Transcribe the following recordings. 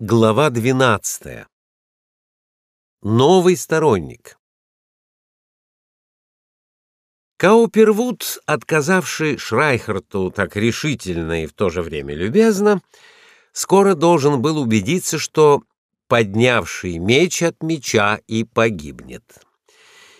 Глава 12. Новый сторонник. Каупервуд, отказавший Шрайхерту так решительно и в то же время любезно, скоро должен был убедиться, что поднявший меч от меча и погибнет.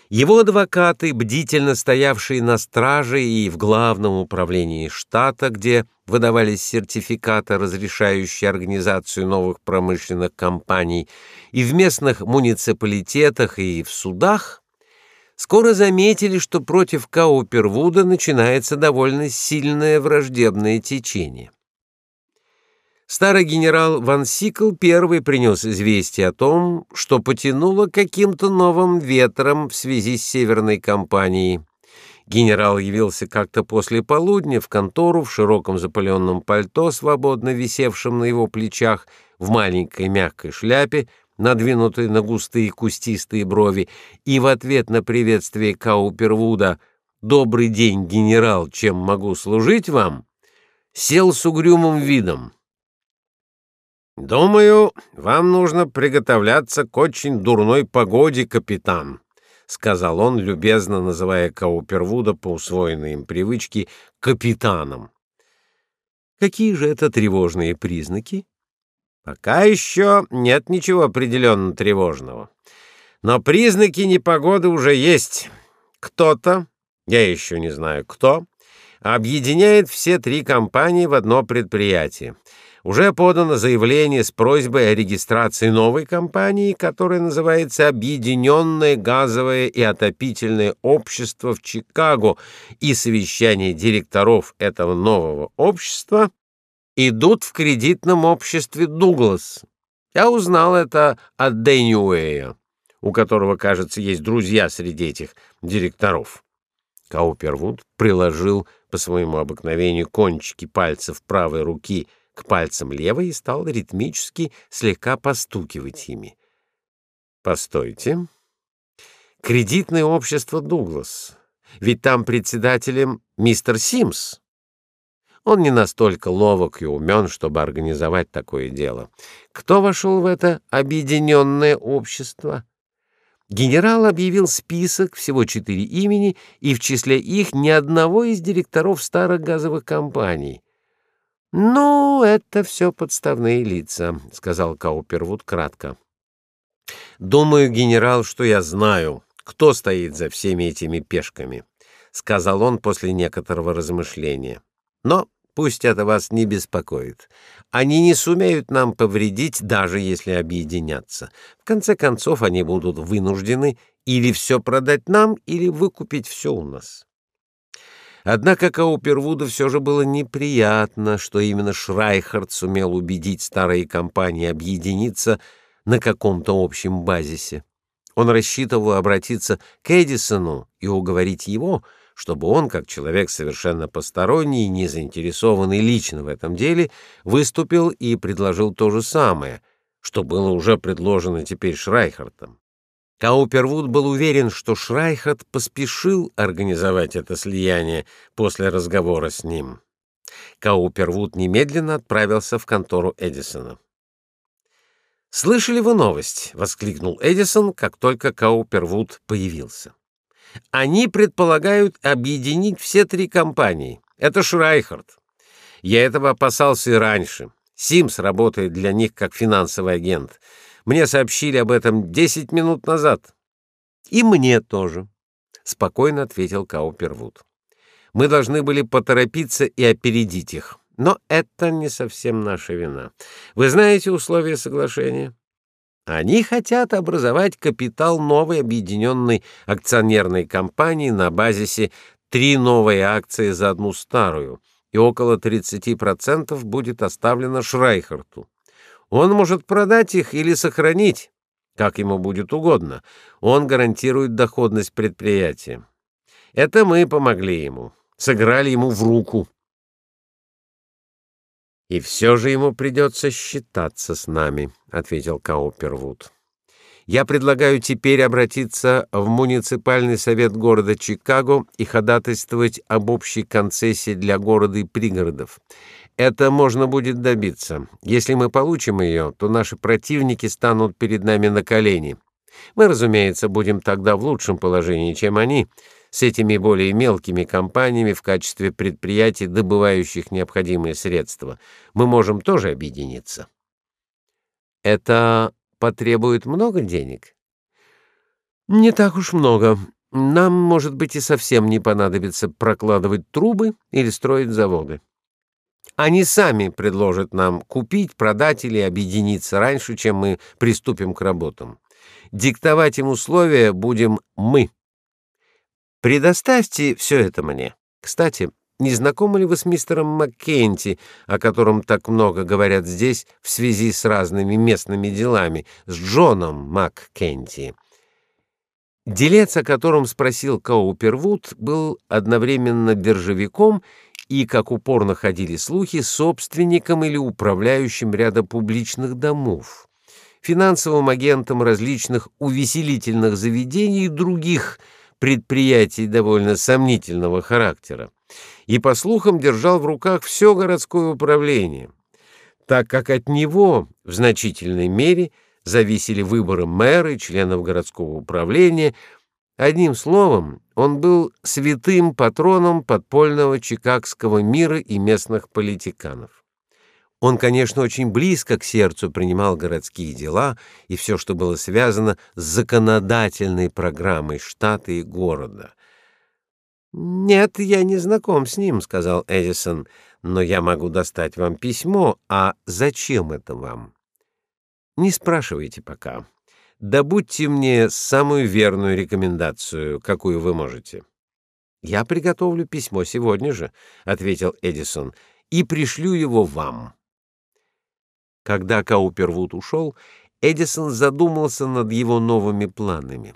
Его адвокаты, бдительно стоявшие на страже и в главном управлении штата, где выдавались сертификаты, разрешающие организацию новых промышленных компаний, и в местных муниципалитетах и в судах, скоро заметили, что против Каупервуда начинается довольно сильное враждебное течение. Старый генерал Ван Сикл первый принес известие о том, что потянуло каким-то новым ветром в связи с северной кампанией. Генерал явился как-то после полудня в контору в широком запыленном пальто, свободно висевшем на его плечах, в маленькой мягкой шляпе, надвинутой на густые кустистые брови, и в ответ на приветствие Каупервуда «Добрый день, генерал, чем могу служить вам?» сел с угрюмым видом. Думаю, вам нужно приготовляться к очень дурной погоде, капитан, сказал он, любезно называя Каупервуда по усвоенной им привычке капитаном. Какие же это тревожные признаки? Пока еще нет ничего определенно тревожного. Но признаки непогоды уже есть. Кто-то, я еще не знаю кто, объединяет все три компании в одно предприятие уже подано заявление с просьбой о регистрации новой компании, которая называется Объединенное газовое и отопительное общество в Чикаго, и совещание директоров этого нового общества идут в кредитном обществе Дуглас. Я узнал это от Дэньюэя, у которого, кажется, есть друзья среди этих директоров. Каупервуд приложил по своему обыкновению кончики пальцев правой руки к пальцам левой и стал ритмически слегка постукивать ими. Постойте. Кредитное общество Дуглас. Ведь там председателем мистер Симс. Он не настолько ловок и умен, чтобы организовать такое дело. Кто вошел в это объединенное общество? Генерал объявил список, всего четыре имени, и в числе их ни одного из директоров старых газовых компаний. Ну, это все подставные лица, сказал Каупервуд кратко. Думаю, генерал, что я знаю, кто стоит за всеми этими пешками, сказал он после некоторого размышления. Но пусть это вас не беспокоит. Они не сумеют нам повредить, даже если объединятся. В конце концов, они будут вынуждены или все продать нам, или выкупить все у нас. Однако Каупервуду все же было неприятно, что именно Шрайхард сумел убедить старые компании объединиться на каком-то общем базисе. Он рассчитывал обратиться к Эдисону и уговорить его, чтобы он, как человек совершенно посторонний и не заинтересованный лично в этом деле, выступил и предложил то же самое, что было уже предложено теперь Шрайхартом. Каупервуд был уверен, что Шрайхат поспешил организовать это слияние после разговора с ним. Каупервуд немедленно отправился в контору Эдисона. «Слышали вы новость?» — воскликнул Эдисон, как только Каупервуд появился. «Они предполагают объединить все три компании. Это Шрайхард. Я этого опасался и раньше. Симс работает для них как финансовый агент. Мне сообщили об этом десять минут назад. И мне тоже, спокойно ответил Каупервуд. Мы должны были поторопиться и опередить их. Но это не совсем наша вина. Вы знаете условия соглашения? Они хотят образовать капитал новой объединенной акционерной компании на базисе три новые акции за одну старую, и около 30% будет оставлено Шрайхарту. Он может продать их или сохранить, как ему будет угодно. Он гарантирует доходность предприятия. Это мы помогли ему, сыграли ему в руку. И все же ему придется считаться с нами, ответил Каупервуд. Я предлагаю теперь обратиться в муниципальный совет города Чикаго и ходатайствовать об общей концессии для города и пригородов. Это можно будет добиться. Если мы получим ее, то наши противники станут перед нами на колени. Мы, разумеется, будем тогда в лучшем положении, чем они, с этими более мелкими компаниями в качестве предприятий, добывающих необходимые средства. Мы можем тоже объединиться. Это потребует много денег? Не так уж много. Нам, может быть, и совсем не понадобится прокладывать трубы или строить заводы. Они сами предложат нам купить, продать или объединиться раньше, чем мы приступим к работам. Диктовать им условия будем мы. Предоставьте все это мне. Кстати, не знакомы ли вы с мистером Маккенти, о котором так много говорят здесь в связи с разными местными делами, с Джоном Маккенти? Делец, о котором спросил Каупервуд, был одновременно биржевиком и, как упорно ходили слухи, собственником или управляющим ряда публичных домов, финансовым агентом различных увеселительных заведений и других предприятий довольно сомнительного характера, и, по слухам, держал в руках все городское управление, так как от него в значительной мере зависели выборы мэра и членов городского управления, Одним словом, он был святым патроном подпольного чикагского мира и местных политиканов. Он, конечно, очень близко к сердцу принимал городские дела и все, что было связано с законодательной программой штата и города. «Нет, я не знаком с ним», — сказал Эдисон, — «но я могу достать вам письмо. А зачем это вам?» «Не спрашивайте пока добудьте мне самую верную рекомендацию, какую вы можете. Я приготовлю письмо сегодня же, ответил Эдисон, и пришлю его вам. Когда Каупервуд ушел, Эдисон задумался над его новыми планами.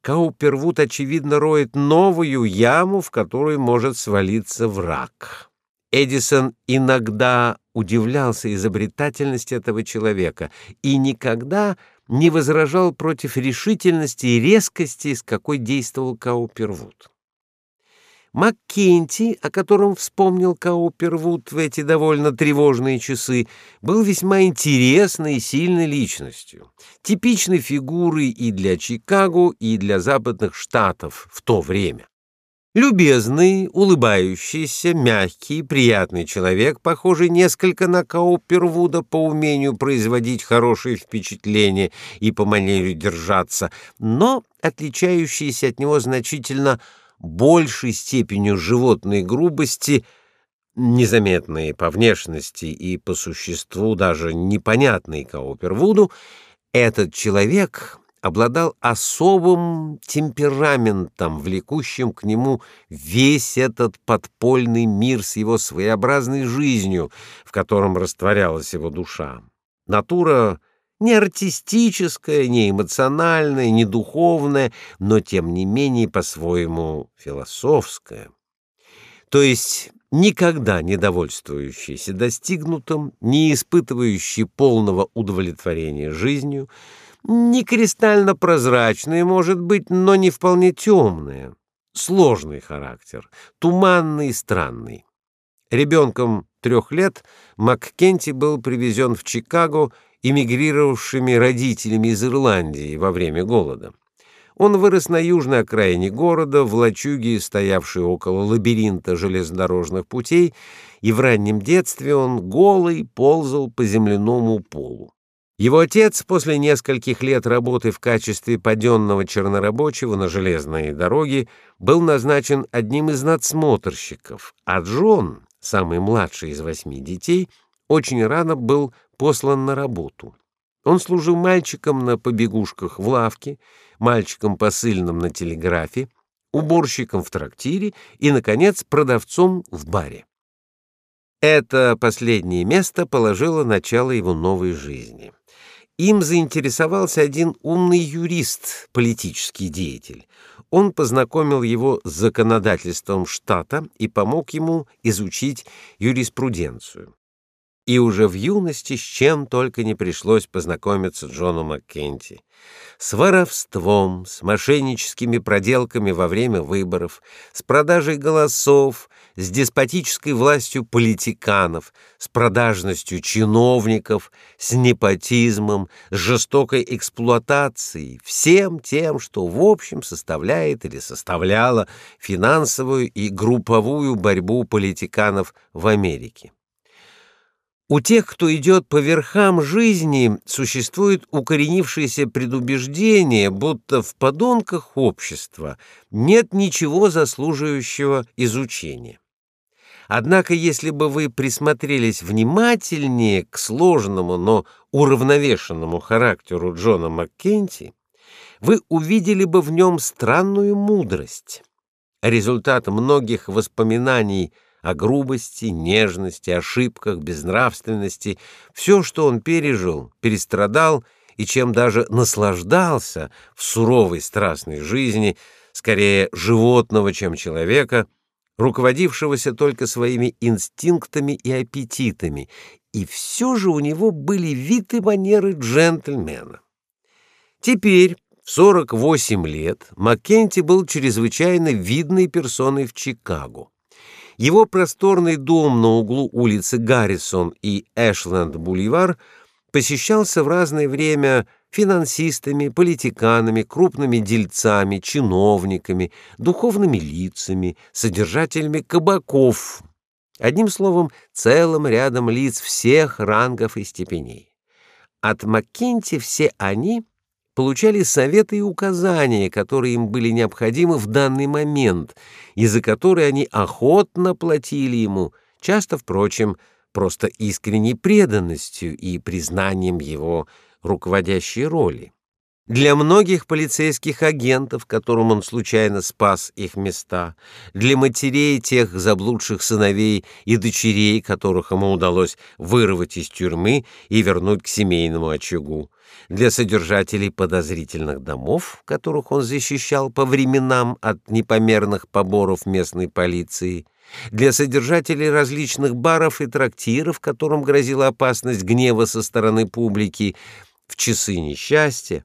Каупервуд очевидно роет новую яму, в которую может свалиться враг. Эдисон иногда удивлялся изобретательности этого человека и никогда не возражал против решительности и резкости, с какой действовал Каупервуд. Маккенти, о котором вспомнил Каупервуд в эти довольно тревожные часы, был весьма интересной и сильной личностью, типичной фигурой и для Чикаго, и для западных штатов в то время. Любезный, улыбающийся, мягкий, приятный человек, похожий несколько на Каупервуда по умению производить хорошее впечатление и по манере держаться, но отличающийся от него значительно большей степенью животной грубости, незаметной по внешности и по существу даже непонятной Каупервуду, этот человек обладал особым темпераментом, влекущим к нему весь этот подпольный мир с его своеобразной жизнью, в котором растворялась его душа. Натура не артистическая, не эмоциональная, не духовная, но тем не менее по-своему философская. То есть никогда не довольствующийся достигнутым, не испытывающий полного удовлетворения жизнью, не кристально прозрачные, может быть, но не вполне темные. Сложный характер, туманный и странный. Ребенком трех лет Маккенти был привезен в Чикаго эмигрировавшими родителями из Ирландии во время голода. Он вырос на южной окраине города, в лачуге, стоявшей около лабиринта железнодорожных путей, и в раннем детстве он голый ползал по земляному полу. Его отец после нескольких лет работы в качестве паденного чернорабочего на железной дороге был назначен одним из надсмотрщиков, а Джон, самый младший из восьми детей, очень рано был послан на работу. Он служил мальчиком на побегушках в лавке, мальчиком посыльным на телеграфе, уборщиком в трактире и наконец продавцом в баре. Это последнее место положило начало его новой жизни. Им заинтересовался один умный юрист, политический деятель. Он познакомил его с законодательством штата и помог ему изучить юриспруденцию. и уже в юности с чем только не пришлось познакомиться Джону Маккенти. С воровством, с мошенническими проделками во время выборов, с продажей голосов, с деспотической властью политиканов, с продажностью чиновников, с непотизмом, с жестокой эксплуатацией, всем тем, что в общем составляет или составляло финансовую и групповую борьбу политиканов в Америке. У тех, кто идет по верхам жизни, существует укоренившееся предубеждение, будто в подонках общества нет ничего заслуживающего изучения. Однако, если бы вы присмотрелись внимательнее к сложному, но уравновешенному характеру Джона Маккенти, вы увидели бы в нем странную мудрость, результат многих воспоминаний о грубости, нежности, ошибках, безнравственности, все, что он пережил, перестрадал и чем даже наслаждался в суровой страстной жизни, скорее животного, чем человека, руководившегося только своими инстинктами и аппетитами, и все же у него были вид и манеры джентльмена. Теперь, в 48 лет, Маккенти был чрезвычайно видной персоной в Чикаго. Его просторный дом на углу улицы Гаррисон и Эшленд-бульвар посещался в разное время финансистами, политиканами, крупными дельцами, чиновниками, духовными лицами, содержателями кабаков, одним словом, целым рядом лиц всех рангов и степеней. От Маккенти все они получали советы и указания, которые им были необходимы в данный момент, и за которые они охотно платили ему, часто, впрочем, просто искренней преданностью и признанием его руководящей роли. Для многих полицейских агентов, которым он случайно спас их места, для матерей тех заблудших сыновей и дочерей, которых ему удалось вырвать из тюрьмы и вернуть к семейному очагу, для содержателей подозрительных домов, которых он защищал по временам от непомерных поборов местной полиции, для содержателей различных баров и трактиров, которым грозила опасность гнева со стороны публики в часы несчастья,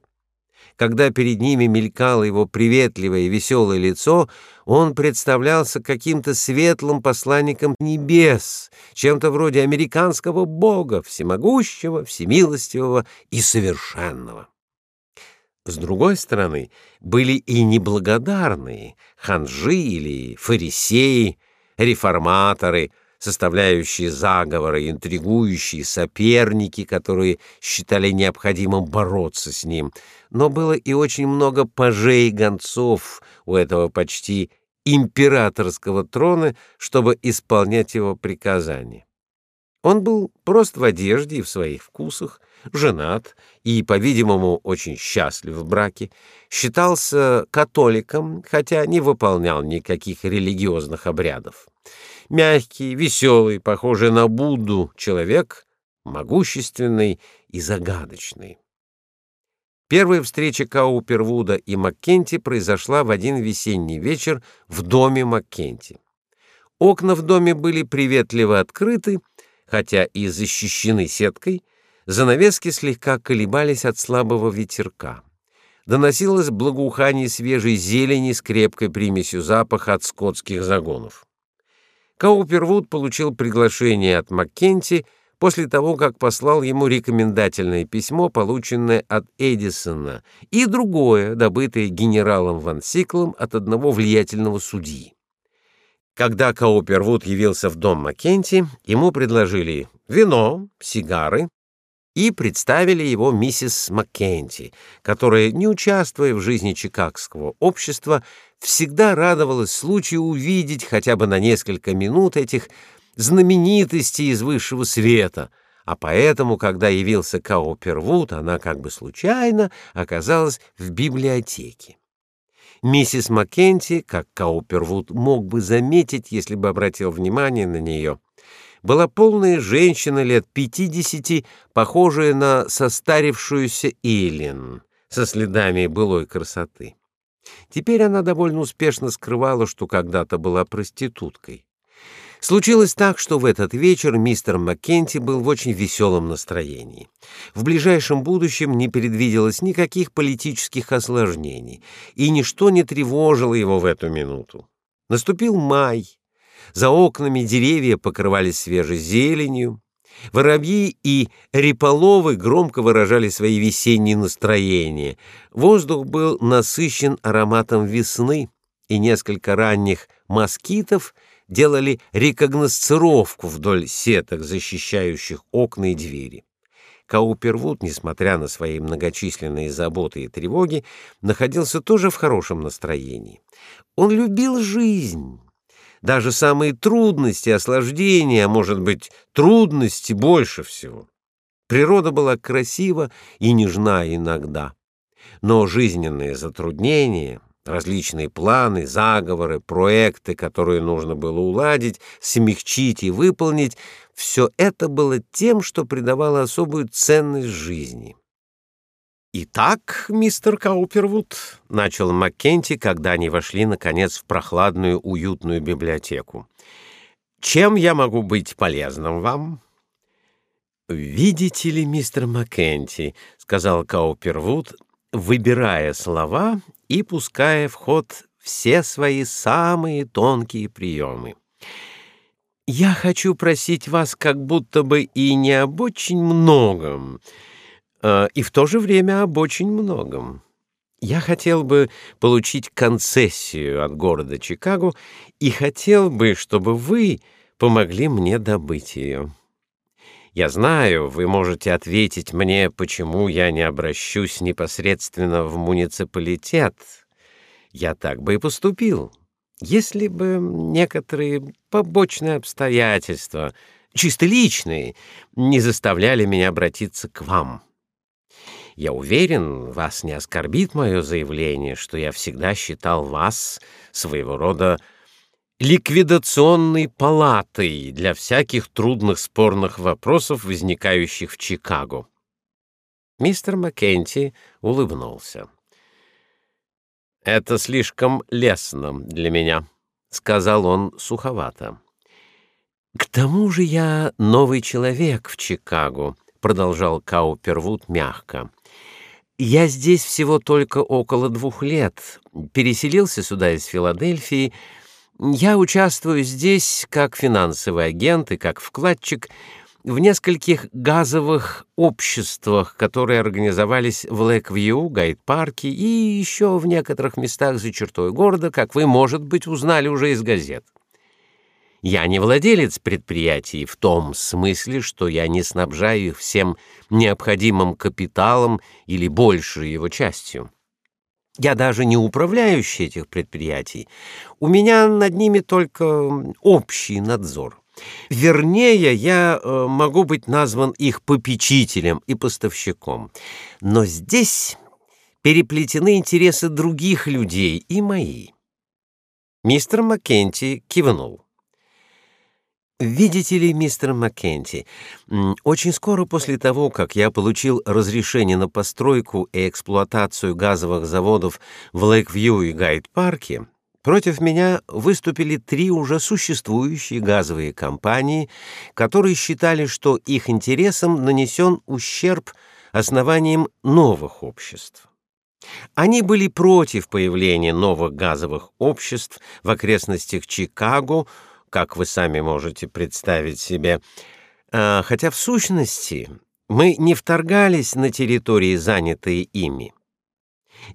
когда перед ними мелькало его приветливое и веселое лицо, он представлялся каким-то светлым посланником небес, чем-то вроде американского бога, всемогущего, всемилостивого и совершенного. С другой стороны, были и неблагодарные ханжи или фарисеи, реформаторы — составляющие заговоры, интригующие соперники, которые считали необходимым бороться с ним. Но было и очень много пажей и гонцов у этого почти императорского трона, чтобы исполнять его приказания. Он был прост в одежде и в своих вкусах, женат и, по-видимому, очень счастлив в браке, считался католиком, хотя не выполнял никаких религиозных обрядов мягкий, веселый, похожий на Будду человек, могущественный и загадочный. Первая встреча Каупервуда и Маккенти произошла в один весенний вечер в доме Маккенти. Окна в доме были приветливо открыты, хотя и защищены сеткой, занавески слегка колебались от слабого ветерка. Доносилось благоухание свежей зелени с крепкой примесью запаха от скотских загонов. Каупервуд получил приглашение от Маккенти после того, как послал ему рекомендательное письмо, полученное от Эдисона, и другое, добытое генералом Ван Сиклом от одного влиятельного судьи. Когда Каупервуд явился в дом Маккенти, ему предложили вино, сигары и представили его миссис Маккенти, которая, не участвуя в жизни чикагского общества, всегда радовалась случаю увидеть хотя бы на несколько минут этих знаменитостей из высшего света, а поэтому, когда явился Каупервуд, она как бы случайно оказалась в библиотеке. Миссис Маккенти, как Каупервуд мог бы заметить, если бы обратил внимание на нее, была полная женщина лет пятидесяти, похожая на состарившуюся Эллен, со следами былой красоты. Теперь она довольно успешно скрывала, что когда-то была проституткой. Случилось так, что в этот вечер мистер Маккенти был в очень веселом настроении. В ближайшем будущем не предвиделось никаких политических осложнений, и ничто не тревожило его в эту минуту. Наступил май. За окнами деревья покрывались свежей зеленью. Воробьи и реполовы громко выражали свои весенние настроения. Воздух был насыщен ароматом весны, и несколько ранних москитов делали рекогносцировку вдоль сеток, защищающих окна и двери. Каупервуд, несмотря на свои многочисленные заботы и тревоги, находился тоже в хорошем настроении. Он любил жизнь. Даже самые трудности, осложнения, а может быть, трудности больше всего. Природа была красива и нежна иногда. Но жизненные затруднения, различные планы, заговоры, проекты, которые нужно было уладить, смягчить и выполнить, все это было тем, что придавало особую ценность жизни. «Итак, мистер Каупервуд», — начал Маккенти, когда они вошли, наконец, в прохладную, уютную библиотеку, — «чем я могу быть полезным вам?» «Видите ли, мистер Маккенти», — сказал Каупервуд, выбирая слова и пуская в ход все свои самые тонкие приемы. «Я хочу просить вас как будто бы и не об очень многом, и в то же время об очень многом. Я хотел бы получить концессию от города Чикаго и хотел бы, чтобы вы помогли мне добыть ее». Я знаю, вы можете ответить мне, почему я не обращусь непосредственно в муниципалитет. Я так бы и поступил, если бы некоторые побочные обстоятельства, чисто личные, не заставляли меня обратиться к вам. Я уверен, вас не оскорбит мое заявление, что я всегда считал вас своего рода ликвидационной палатой для всяких трудных спорных вопросов, возникающих в Чикаго. Мистер Маккенти улыбнулся. «Это слишком лестно для меня», — сказал он суховато. «К тому же я новый человек в Чикаго», — продолжал Каупервуд мягко. «Я здесь всего только около двух лет, переселился сюда из Филадельфии, я участвую здесь как финансовый агент и как вкладчик в нескольких газовых обществах, которые организовались в Лэквью, Гайд-парке и еще в некоторых местах за чертой города, как вы, может быть, узнали уже из газет. Я не владелец предприятий в том смысле, что я не снабжаю их всем необходимым капиталом или большей его частью. Я даже не управляющий этих предприятий. У меня над ними только общий надзор. Вернее, я э, могу быть назван их попечителем и поставщиком. Но здесь переплетены интересы других людей и мои. Мистер Маккенти кивнул. Видите ли, мистер Маккенти, очень скоро после того, как я получил разрешение на постройку и эксплуатацию газовых заводов в Лейквью и Гайд-парке, против меня выступили три уже существующие газовые компании, которые считали, что их интересам нанесен ущерб основанием новых обществ. Они были против появления новых газовых обществ в окрестностях Чикаго, как вы сами можете представить себе. А, хотя в сущности мы не вторгались на территории, занятые ими.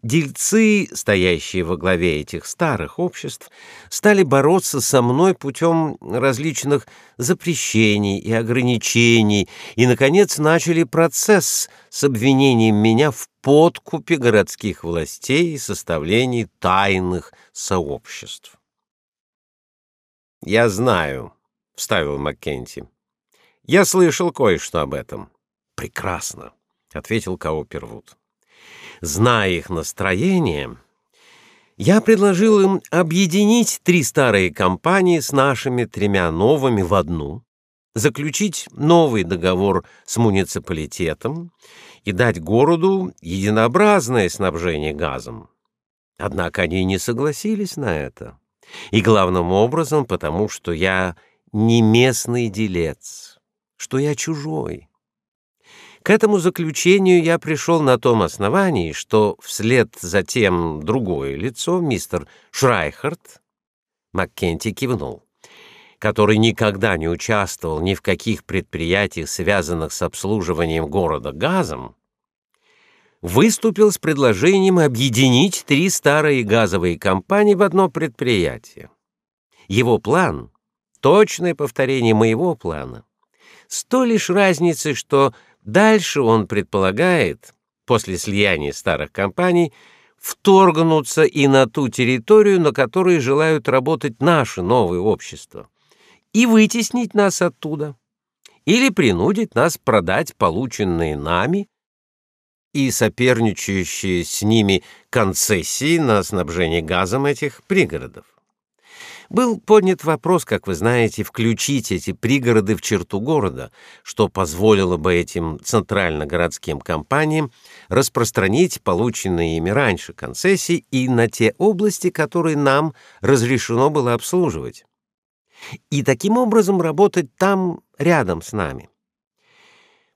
Дельцы, стоящие во главе этих старых обществ, стали бороться со мной путем различных запрещений и ограничений и, наконец, начали процесс с обвинением меня в подкупе городских властей и составлении тайных сообществ. Я знаю, вставил Маккенти. Я слышал кое-что об этом. Прекрасно, ответил Каупервуд. Зная их настроение, я предложил им объединить три старые компании с нашими тремя новыми в одну, заключить новый договор с муниципалитетом и дать городу единообразное снабжение газом. Однако они не согласились на это. И главным образом потому, что я не местный делец, что я чужой. К этому заключению я пришел на том основании, что вслед за тем другое лицо, мистер Шрайхард, Маккенти кивнул, который никогда не участвовал ни в каких предприятиях, связанных с обслуживанием города газом, выступил с предложением объединить три старые газовые компании в одно предприятие. Его план — точное повторение моего плана. С той лишь разницей, что дальше он предполагает, после слияния старых компаний, вторгнуться и на ту территорию, на которой желают работать наши новые общества, и вытеснить нас оттуда, или принудить нас продать полученные нами и соперничающие с ними концессии на снабжение газом этих пригородов. Был поднят вопрос, как вы знаете, включить эти пригороды в черту города, что позволило бы этим центрально-городским компаниям распространить полученные ими раньше концессии и на те области, которые нам разрешено было обслуживать. И таким образом работать там рядом с нами.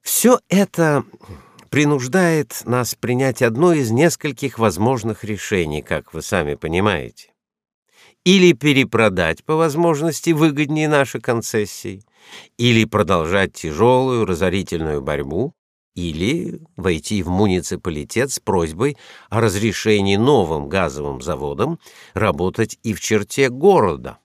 Все это принуждает нас принять одно из нескольких возможных решений, как вы сами понимаете или перепродать по возможности выгоднее наши концессии, или продолжать тяжелую разорительную борьбу, или войти в муниципалитет с просьбой о разрешении новым газовым заводам работать и в черте города.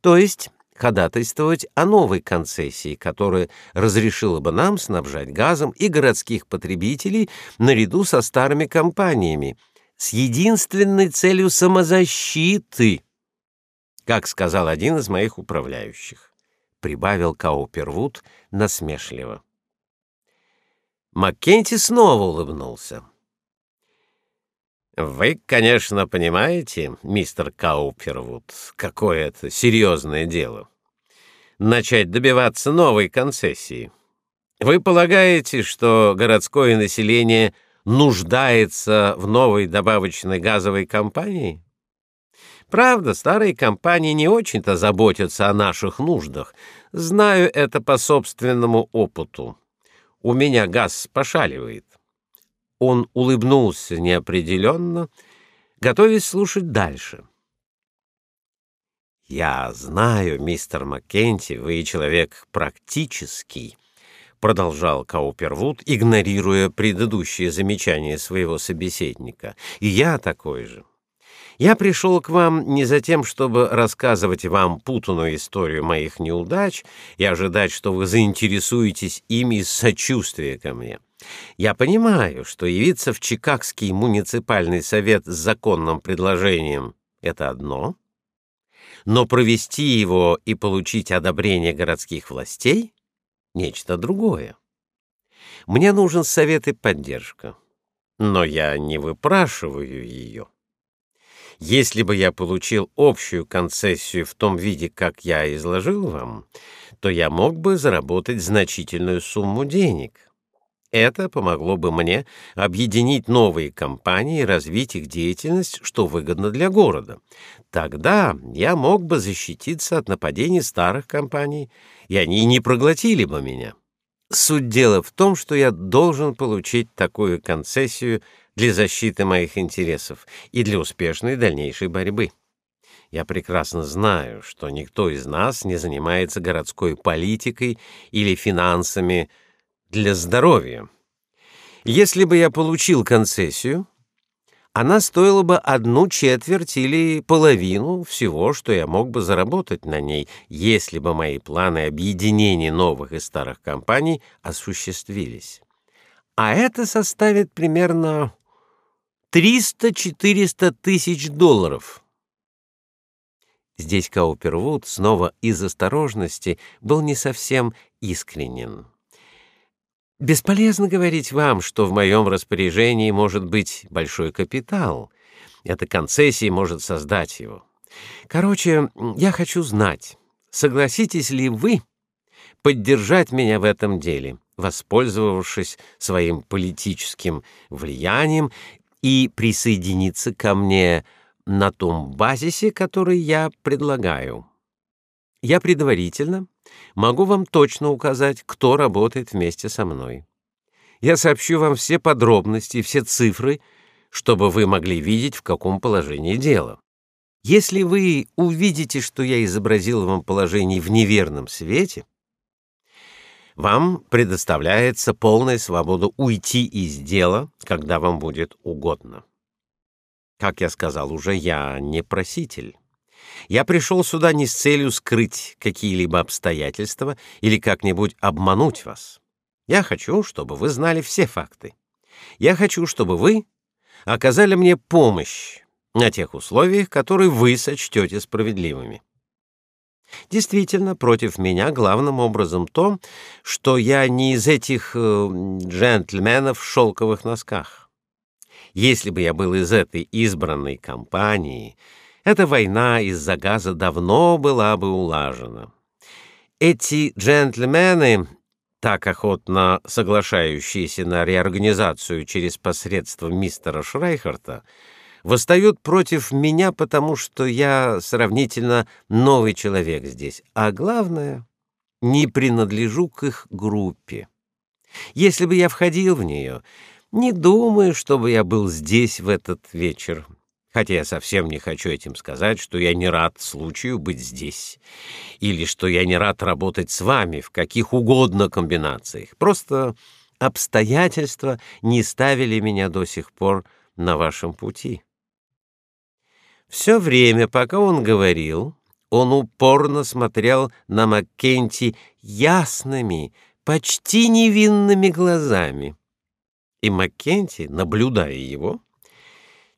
То есть ходатайствовать о новой концессии, которая разрешила бы нам снабжать газом и городских потребителей наряду со старыми компаниями, с единственной целью самозащиты, как сказал один из моих управляющих, прибавил Каупервуд насмешливо. Маккенти снова улыбнулся. Вы, конечно, понимаете, мистер Каупервуд, какое это серьезное дело начать добиваться новой концессии. Вы полагаете, что городское население нуждается в новой добавочной газовой компании? Правда, старые компании не очень-то заботятся о наших нуждах. Знаю это по собственному опыту. У меня газ пошаливает. Он улыбнулся неопределенно, готовясь слушать дальше. Я знаю, мистер Маккенти, вы человек практический, продолжал Каупервуд, игнорируя предыдущее замечание своего собеседника. И я такой же. Я пришел к вам не за тем, чтобы рассказывать вам путанную историю моих неудач и ожидать, что вы заинтересуетесь ими из сочувствия ко мне. Я понимаю, что явиться в Чикагский муниципальный совет с законным предложением это одно, но провести его и получить одобрение городских властей нечто другое. Мне нужен совет и поддержка, но я не выпрашиваю ее. Если бы я получил общую концессию в том виде, как я изложил вам, то я мог бы заработать значительную сумму денег. Это помогло бы мне объединить новые компании и развить их деятельность, что выгодно для города. Тогда я мог бы защититься от нападений старых компаний, и они не проглотили бы меня. Суть дела в том, что я должен получить такую концессию для защиты моих интересов и для успешной дальнейшей борьбы. Я прекрасно знаю, что никто из нас не занимается городской политикой или финансами, для здоровья. Если бы я получил концессию, она стоила бы одну четверть или половину всего, что я мог бы заработать на ней, если бы мои планы объединения новых и старых компаний осуществились. А это составит примерно 300-400 тысяч долларов. Здесь Каупервуд снова из осторожности был не совсем искренен. Бесполезно говорить вам, что в моем распоряжении может быть большой капитал. Эта концессия может создать его. Короче, я хочу знать, согласитесь ли вы поддержать меня в этом деле, воспользовавшись своим политическим влиянием и присоединиться ко мне на том базисе, который я предлагаю. Я предварительно могу вам точно указать, кто работает вместе со мной. Я сообщу вам все подробности, все цифры, чтобы вы могли видеть, в каком положении дело. Если вы увидите, что я изобразил вам положение в неверном свете, вам предоставляется полная свобода уйти из дела, когда вам будет угодно. Как я сказал уже, я не проситель. Я пришел сюда не с целью скрыть какие-либо обстоятельства или как-нибудь обмануть вас. Я хочу, чтобы вы знали все факты. Я хочу, чтобы вы оказали мне помощь на тех условиях, которые вы сочтете справедливыми. Действительно, против меня главным образом то, что я не из этих э, джентльменов в шелковых носках. Если бы я был из этой избранной компании, эта война из-за газа давно была бы улажена. Эти джентльмены, так охотно соглашающиеся на реорганизацию через посредство мистера Шрайхерта, восстают против меня, потому что я сравнительно новый человек здесь, а главное, не принадлежу к их группе. Если бы я входил в нее, не думаю, чтобы я был здесь в этот вечер. Хотя я совсем не хочу этим сказать, что я не рад случаю быть здесь, или что я не рад работать с вами в каких угодно комбинациях. Просто обстоятельства не ставили меня до сих пор на вашем пути. Все время, пока он говорил, он упорно смотрел на Маккенти ясными, почти невинными глазами. И Маккенти, наблюдая его,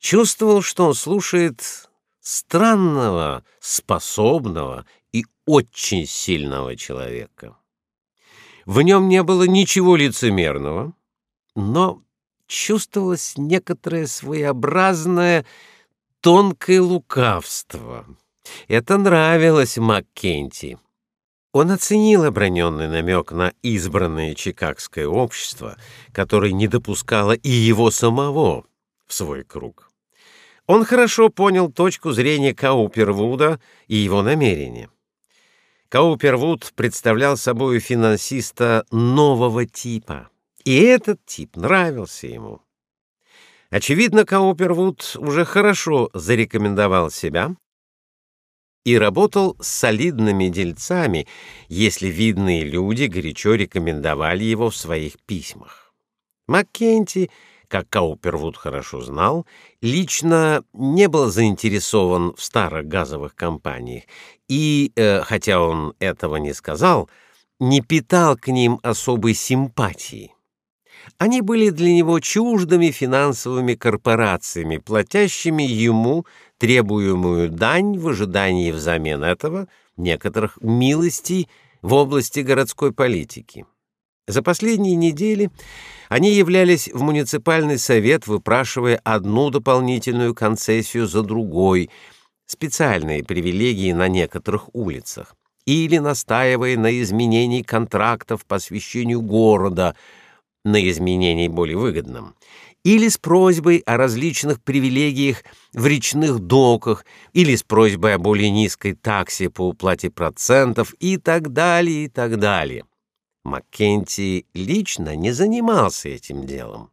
чувствовал, что он слушает странного, способного и очень сильного человека. В нем не было ничего лицемерного, но чувствовалось некоторое своеобразное тонкое лукавство. Это нравилось Маккенти. Он оценил оброненный намек на избранное чикагское общество, которое не допускало и его самого в свой круг. Он хорошо понял точку зрения Каупервуда и его намерения. Каупервуд представлял собой финансиста нового типа, и этот тип нравился ему. Очевидно, Каупервуд уже хорошо зарекомендовал себя и работал с солидными дельцами, если видные люди горячо рекомендовали его в своих письмах. Маккенти, как Каупервуд хорошо знал, лично не был заинтересован в старых газовых компаниях и, э, хотя он этого не сказал, не питал к ним особой симпатии. Они были для него чуждыми финансовыми корпорациями, платящими ему требуемую дань в ожидании взамен этого некоторых милостей в области городской политики. За последние недели они являлись в муниципальный совет, выпрашивая одну дополнительную концессию за другой, специальные привилегии на некоторых улицах, или настаивая на изменении контрактов по освещению города – на изменении более выгодном, или с просьбой о различных привилегиях в речных доках, или с просьбой о более низкой таксе по уплате процентов и так далее, и так далее. Маккенти лично не занимался этим делом.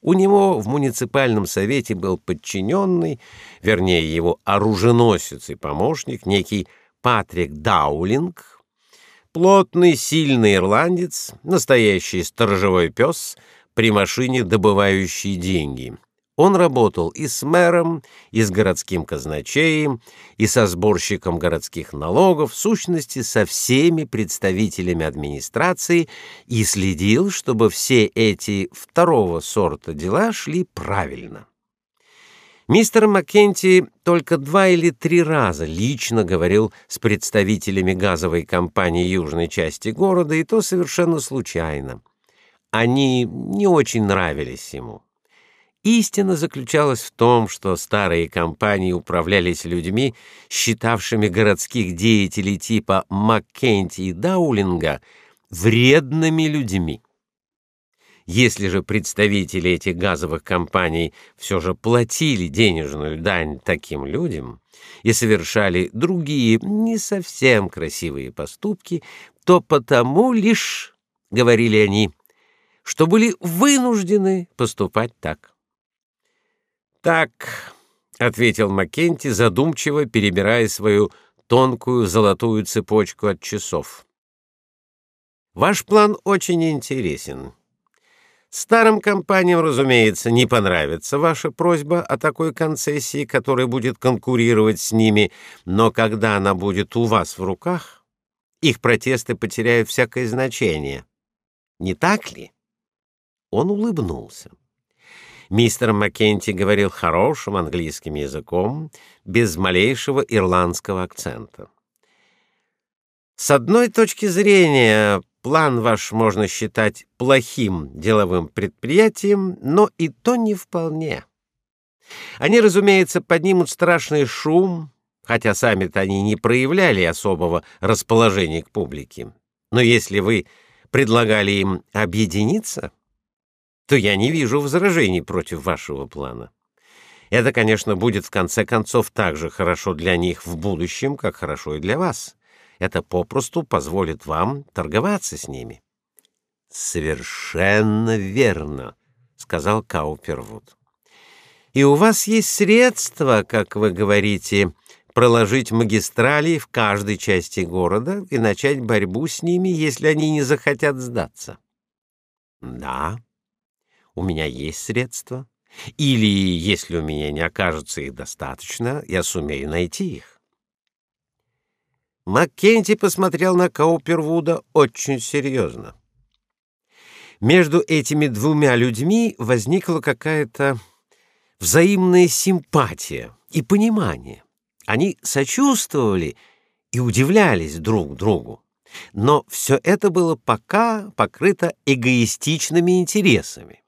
У него в муниципальном совете был подчиненный, вернее, его оруженосец и помощник, некий Патрик Даулинг, Плотный, сильный ирландец, настоящий сторожевой пес при машине, добывающей деньги. Он работал и с мэром, и с городским казначеем, и со сборщиком городских налогов, в сущности, со всеми представителями администрации и следил, чтобы все эти второго сорта дела шли правильно. Мистер Маккенти только два или три раза лично говорил с представителями газовой компании южной части города, и то совершенно случайно. Они не очень нравились ему. Истина заключалась в том, что старые компании управлялись людьми, считавшими городских деятелей типа Маккенти и Даулинга вредными людьми. Если же представители этих газовых компаний все же платили денежную дань таким людям и совершали другие не совсем красивые поступки, то потому лишь, говорили они, что были вынуждены поступать так. Так, ответил Маккенти, задумчиво перебирая свою тонкую золотую цепочку от часов. Ваш план очень интересен. Старым компаниям, разумеется, не понравится ваша просьба о такой концессии, которая будет конкурировать с ними, но когда она будет у вас в руках, их протесты потеряют всякое значение. Не так ли? Он улыбнулся. Мистер Маккенти говорил хорошим английским языком, без малейшего ирландского акцента. С одной точки зрения, план ваш можно считать плохим деловым предприятием, но и то не вполне. Они, разумеется, поднимут страшный шум, хотя сами-то они не проявляли особого расположения к публике. Но если вы предлагали им объединиться, то я не вижу возражений против вашего плана. Это, конечно, будет в конце концов так же хорошо для них в будущем, как хорошо и для вас. Это попросту позволит вам торговаться с ними. Совершенно верно, сказал Каупервуд. И у вас есть средства, как вы говорите, проложить магистрали в каждой части города и начать борьбу с ними, если они не захотят сдаться. Да. У меня есть средства. Или, если у меня не окажется их достаточно, я сумею найти их. Маккенти посмотрел на Каупервуда очень серьезно. Между этими двумя людьми возникла какая-то взаимная симпатия и понимание. Они сочувствовали и удивлялись друг другу. Но все это было пока покрыто эгоистичными интересами.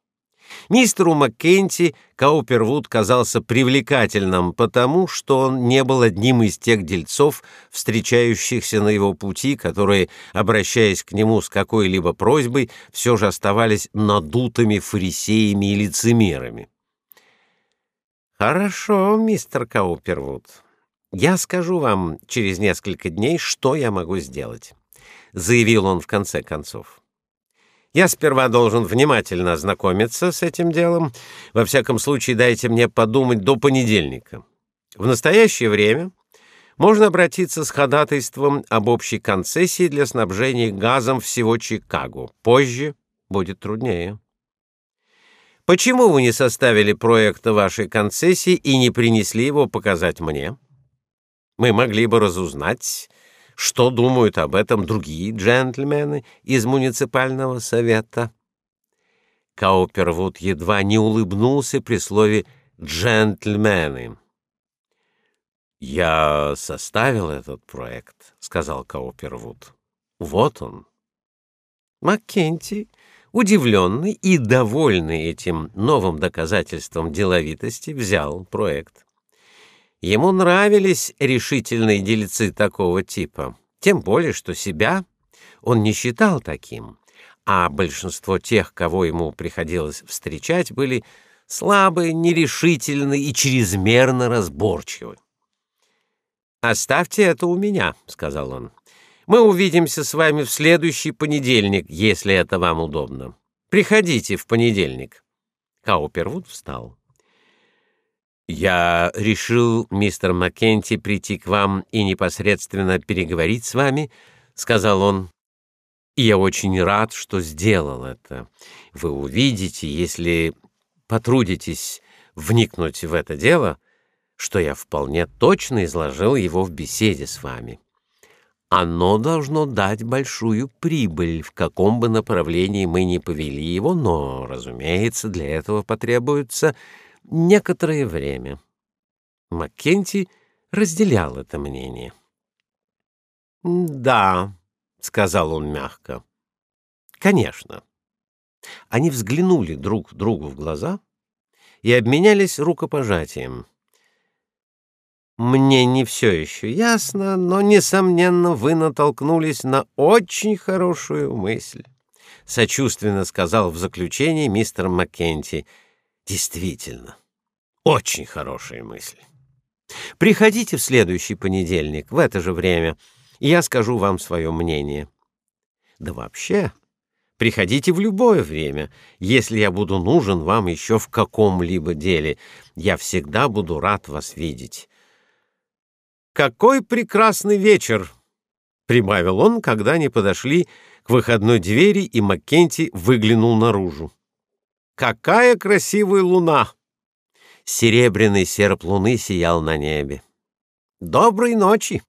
Мистеру Маккенти Каупервуд казался привлекательным потому, что он не был одним из тех дельцов, встречающихся на его пути, которые, обращаясь к нему с какой-либо просьбой, все же оставались надутыми фарисеями и лицемерами. Хорошо, мистер Каупервуд. Я скажу вам через несколько дней, что я могу сделать, заявил он в конце концов. Я сперва должен внимательно ознакомиться с этим делом. Во всяком случае, дайте мне подумать до понедельника. В настоящее время можно обратиться с ходатайством об общей концессии для снабжения газом всего Чикаго. Позже будет труднее. Почему вы не составили проекта вашей концессии и не принесли его показать мне? Мы могли бы разузнать, что думают об этом другие джентльмены из муниципального совета. Каупервуд едва не улыбнулся при слове джентльмены. Я составил этот проект, сказал Каупервуд. Вот он. Маккенти, удивленный и довольный этим новым доказательством деловитости, взял проект. Ему нравились решительные дельцы такого типа, тем более что себя он не считал таким, а большинство тех, кого ему приходилось встречать, были слабые, нерешительные и чрезмерно разборчивы. Оставьте это у меня, сказал он. Мы увидимся с вами в следующий понедельник, если это вам удобно. Приходите в понедельник. Каупервуд встал. Я решил, мистер Маккенти, прийти к вам и непосредственно переговорить с вами, сказал он. И я очень рад, что сделал это. Вы увидите, если потрудитесь вникнуть в это дело, что я вполне точно изложил его в беседе с вами. Оно должно дать большую прибыль, в каком бы направлении мы ни повели его, но, разумеется, для этого потребуется некоторое время. Маккенти разделял это мнение. "Да", сказал он мягко. "Конечно". Они взглянули друг другу в глаза и обменялись рукопожатием. Мне не все еще ясно, но несомненно вы натолкнулись на очень хорошую мысль. сочувственно сказал в заключение мистер Маккенти. Действительно, очень хорошая мысль. Приходите в следующий понедельник в это же время, и я скажу вам свое мнение. Да вообще, приходите в любое время, если я буду нужен вам еще в каком-либо деле. Я всегда буду рад вас видеть. Какой прекрасный вечер, прибавил он, когда они подошли к выходной двери, и Маккенти выглянул наружу. Какая красивая луна! Серебряный серп луны сиял на небе. Доброй ночи.